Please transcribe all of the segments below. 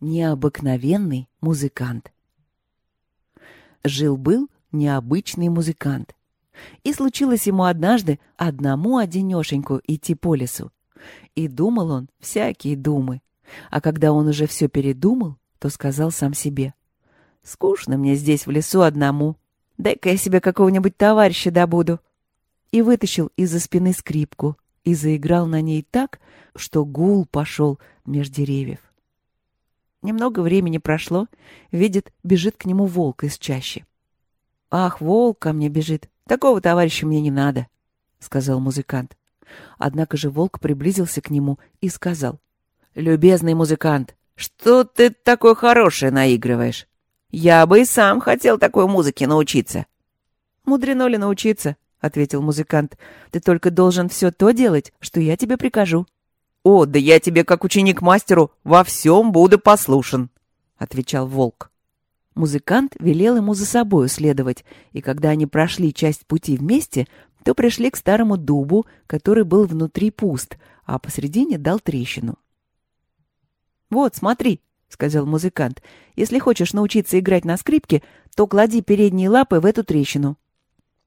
Необыкновенный музыкант. Жил-был необычный музыкант. И случилось ему однажды одному одинешеньку идти по лесу. И думал он всякие думы. А когда он уже все передумал, то сказал сам себе. «Скучно мне здесь в лесу одному. Дай-ка я себе какого-нибудь товарища добуду». И вытащил из-за спины скрипку и заиграл на ней так, что гул пошел меж деревьев. Немного времени прошло, видит, бежит к нему волк из чащи. «Ах, волк ко мне бежит! Такого товарища мне не надо!» — сказал музыкант. Однако же волк приблизился к нему и сказал. «Любезный музыкант, что ты такое хорошее наигрываешь? Я бы и сам хотел такой музыке научиться». «Мудрено ли научиться?» — ответил музыкант. «Ты только должен все то делать, что я тебе прикажу». «О, да я тебе, как ученик мастеру, во всем буду послушен», — отвечал волк. Музыкант велел ему за собою следовать, и когда они прошли часть пути вместе, то пришли к старому дубу, который был внутри пуст, а посредине дал трещину. «Вот, смотри», — сказал музыкант, — «если хочешь научиться играть на скрипке, то клади передние лапы в эту трещину».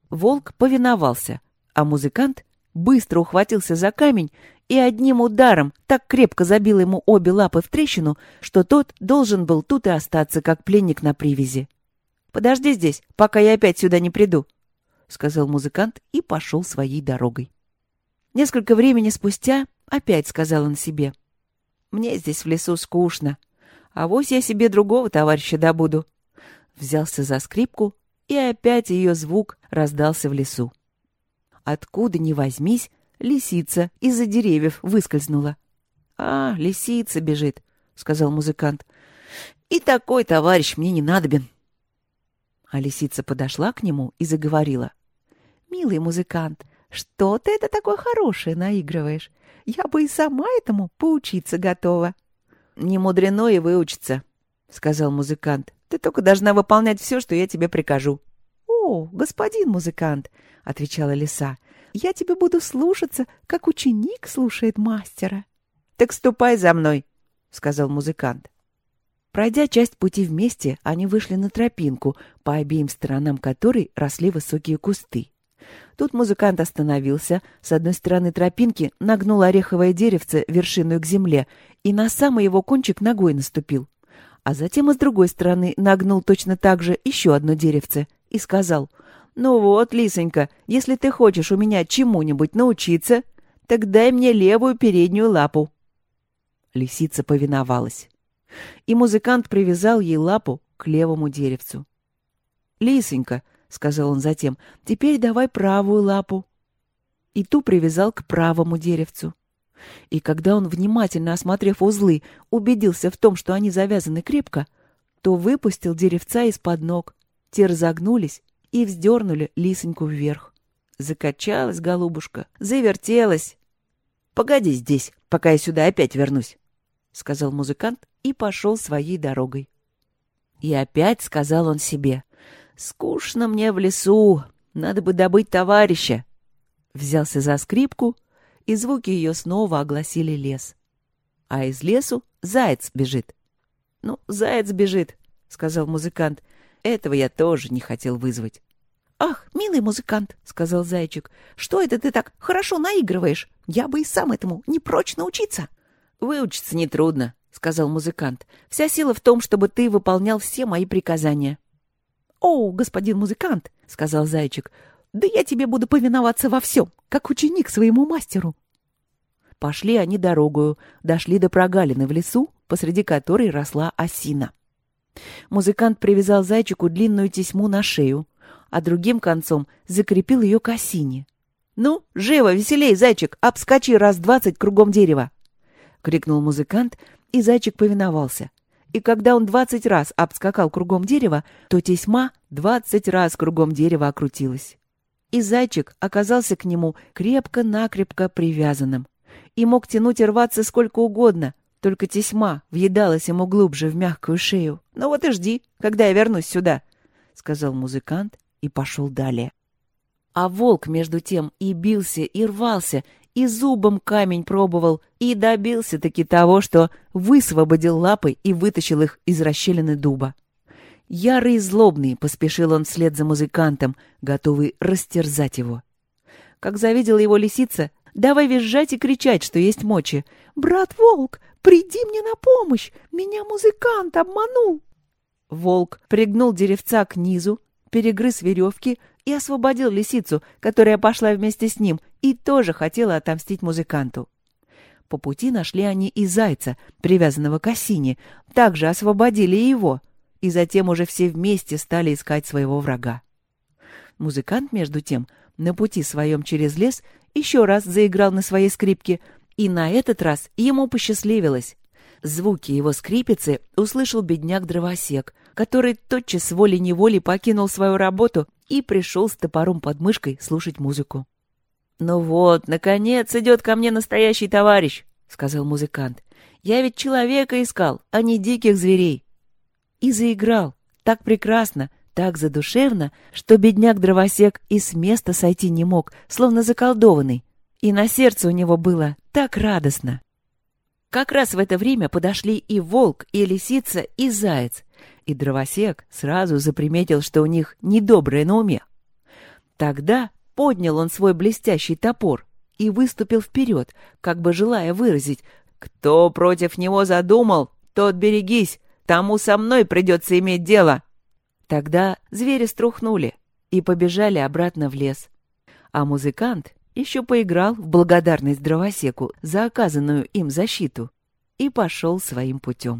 Волк повиновался, а музыкант быстро ухватился за камень и одним ударом так крепко забил ему обе лапы в трещину, что тот должен был тут и остаться, как пленник на привязи. «Подожди здесь, пока я опять сюда не приду», — сказал музыкант и пошел своей дорогой. Несколько времени спустя опять сказал он себе. «Мне здесь в лесу скучно. а вось я себе другого товарища добуду». Взялся за скрипку, и опять ее звук раздался в лесу. Откуда ни возьмись, лисица из-за деревьев выскользнула. «А, лисица бежит», — сказал музыкант. «И такой товарищ мне не надобен». А лисица подошла к нему и заговорила. «Милый музыкант, что ты это такое хорошее наигрываешь? Я бы и сама этому поучиться готова». «Не мудрено и выучиться», — сказал музыкант. «Ты только должна выполнять все, что я тебе прикажу». «О, господин музыкант», — отвечала лиса, — я тебе буду слушаться, как ученик слушает мастера. — Так ступай за мной, — сказал музыкант. Пройдя часть пути вместе, они вышли на тропинку, по обеим сторонам которой росли высокие кусты. Тут музыкант остановился, с одной стороны тропинки нагнул ореховое деревце вершиной к земле и на самый его кончик ногой наступил. А затем и с другой стороны нагнул точно так же еще одно деревце и сказал — «Ну вот, Лисонька, если ты хочешь у меня чему-нибудь научиться, так дай мне левую переднюю лапу». Лисица повиновалась. И музыкант привязал ей лапу к левому деревцу. «Лисонька», — сказал он затем, — «теперь давай правую лапу». И ту привязал к правому деревцу. И когда он, внимательно осмотрев узлы, убедился в том, что они завязаны крепко, то выпустил деревца из-под ног. Те разогнулись и вздернули лисоньку вверх. Закачалась голубушка, завертелась. — Погоди здесь, пока я сюда опять вернусь, — сказал музыкант и пошел своей дорогой. И опять сказал он себе, — скучно мне в лесу, надо бы добыть товарища. Взялся за скрипку, и звуки ее снова огласили лес. А из лесу заяц бежит. — Ну, заяц бежит, — сказал музыкант, этого я тоже не хотел вызвать. «Ах, милый музыкант», — сказал зайчик, — «что это ты так хорошо наигрываешь? Я бы и сам этому не прочь научиться». «Выучиться нетрудно», — сказал музыкант. «Вся сила в том, чтобы ты выполнял все мои приказания». «О, господин музыкант», — сказал зайчик, — «да я тебе буду повиноваться во всем, как ученик своему мастеру». Пошли они дорогою, дошли до прогалины в лесу, посреди которой росла осина. Музыкант привязал зайчику длинную тесьму на шею, а другим концом закрепил ее к осине. «Ну, живо, веселей, зайчик, обскочи раз двадцать кругом дерева!» — крикнул музыкант, и зайчик повиновался. И когда он двадцать раз обскакал кругом дерева, то тесьма двадцать раз кругом дерева окрутилась. И зайчик оказался к нему крепко-накрепко привязанным и мог тянуть и рваться сколько угодно, только тесьма въедалась ему глубже в мягкую шею. «Ну вот и жди, когда я вернусь сюда», — сказал музыкант и пошел далее. А волк, между тем, и бился, и рвался, и зубом камень пробовал, и добился-таки того, что высвободил лапы и вытащил их из расщелины дуба. Ярый и злобный поспешил он вслед за музыкантом, готовый растерзать его. Как завидела его лисица, давай визжать и кричать, что есть мочи. «Брат Волк, приди мне на помощь! Меня музыкант обманул!» Волк пригнул деревца к низу, перегрыз веревки и освободил лисицу, которая пошла вместе с ним и тоже хотела отомстить музыканту. По пути нашли они и зайца, привязанного к осине, также освободили его, и затем уже все вместе стали искать своего врага. Музыкант, между тем, на пути своем через лес еще раз заиграл на своей скрипке, и на этот раз ему посчастливилось. Звуки его скрипицы услышал бедняк-дровосек, который тотчас волей-неволей покинул свою работу и пришел с топором под мышкой слушать музыку. «Ну вот, наконец идет ко мне настоящий товарищ», — сказал музыкант. «Я ведь человека искал, а не диких зверей». И заиграл так прекрасно, так задушевно, что бедняк-дровосек и с места сойти не мог, словно заколдованный. И на сердце у него было так радостно. Как раз в это время подошли и волк, и лисица, и заяц, и дровосек сразу заприметил, что у них недоброе на уме. Тогда поднял он свой блестящий топор и выступил вперед, как бы желая выразить «Кто против него задумал, тот берегись, тому со мной придется иметь дело». Тогда звери струхнули и побежали обратно в лес. А музыкант еще поиграл в благодарность дровосеку за оказанную им защиту и пошел своим путем.